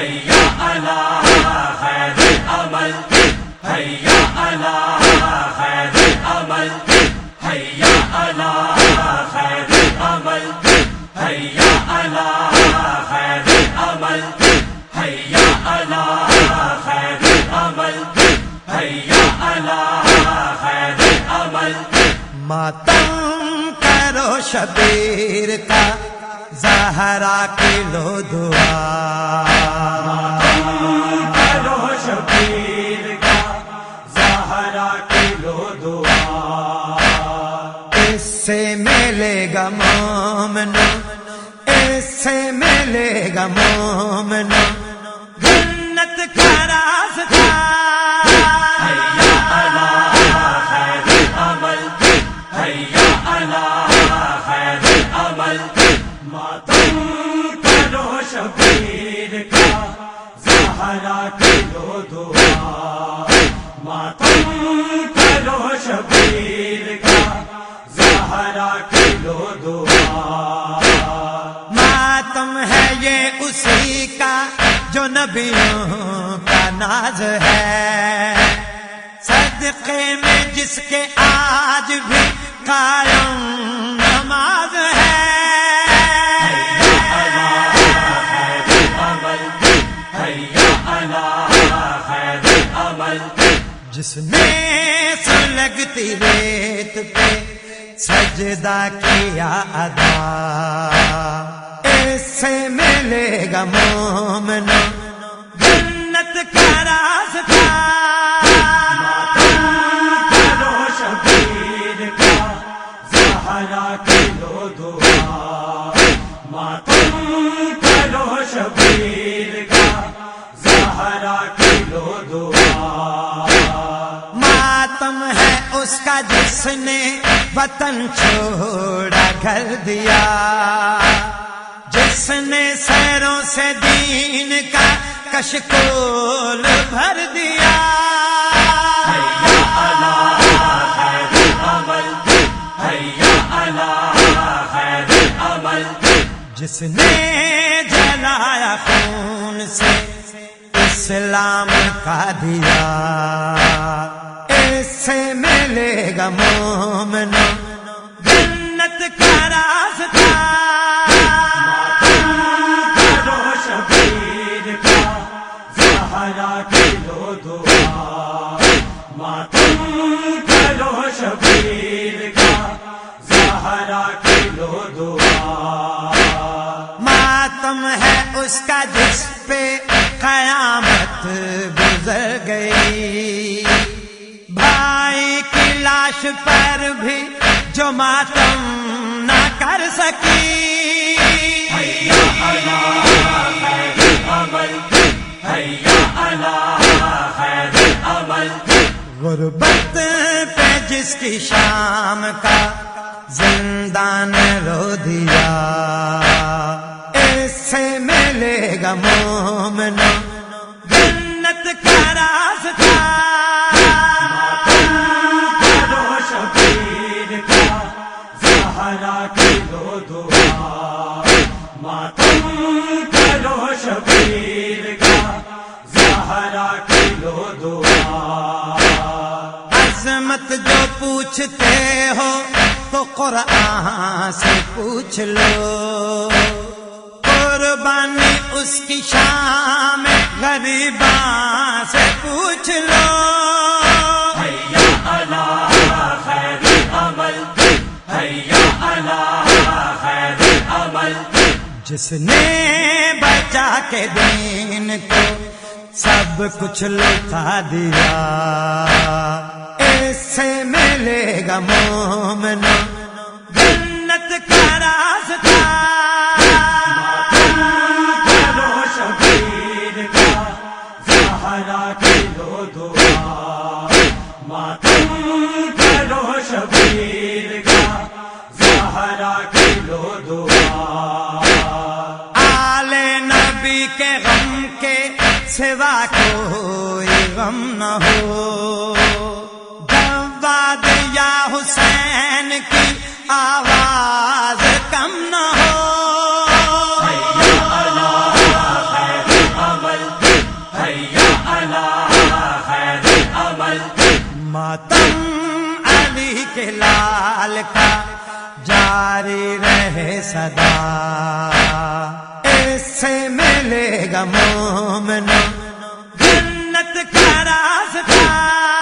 حیا اللہ خیر عمل، حیا اللہ خیر عمل، حیا اللہ خیر عمل، حیا اللہ خیر عمل، حیا اللہ خیر عمل، حیا اللہ خیر عمل۔ ماتم کرو شبیر کا زہرا کلو دعا۔ کرو شبیر کا زہرا کلو دعا اس سے ملے گا مومنو اس سے ملے گا مومنو جنت کا کرو شبیر کا زہرا، کلو دعا۔ ماتم ہے یہ اسی کا جو نبیوں کا ناز ہے۔ صدقے میں جس کے آج بھی قائم نماز ہے۔ جس نے سلگتی ریت پہ سجدہ کیا ادا۔ اس سے ملے گا مومنو، جنت کا راستہ۔ کرو شبیر کا کلو دعا۔ ماتم کرو شبیر جس نے وطن چھوڑا گھر دیا۔ جس نے سیروں سے دین کا کشکول بھر دیا۔ جس نے جلایا خون سے اسلام کا دیا۔ گا مومنو جنت کا راستہ۔ شبیر کا کلو دعا۔ ماتم کرو شبیر کا کلو دعا۔ ماتم ہے اس کا جس پہ قیامت گزر گئی۔ کی لاش پر بھی جو ماتم نہ کر سکی۔ غربت پہ جس کی شام کا زندان رو دیا اس سے ملے گا مومنو زہرا کلو دعا۔ عظمت جو پوچھتے ہو تو قرآن سے پوچھ لو۔ قربانی اس کی شام غریباں سے پوچھ لو۔ جس نے بچا کے دین کو سب کچھ لٹا دیا۔ اس سے ملے گا مومنو جنت کا راستہ کرو شبیر کا زہرا کلو دعا۔ غم نہ ہو۔ جواد یا حسین کی آواز کم نہ ہو۔ ماتم علی کے لال کا جاری رہے صدا۔ اس سے ملے گا مومنوں سکتا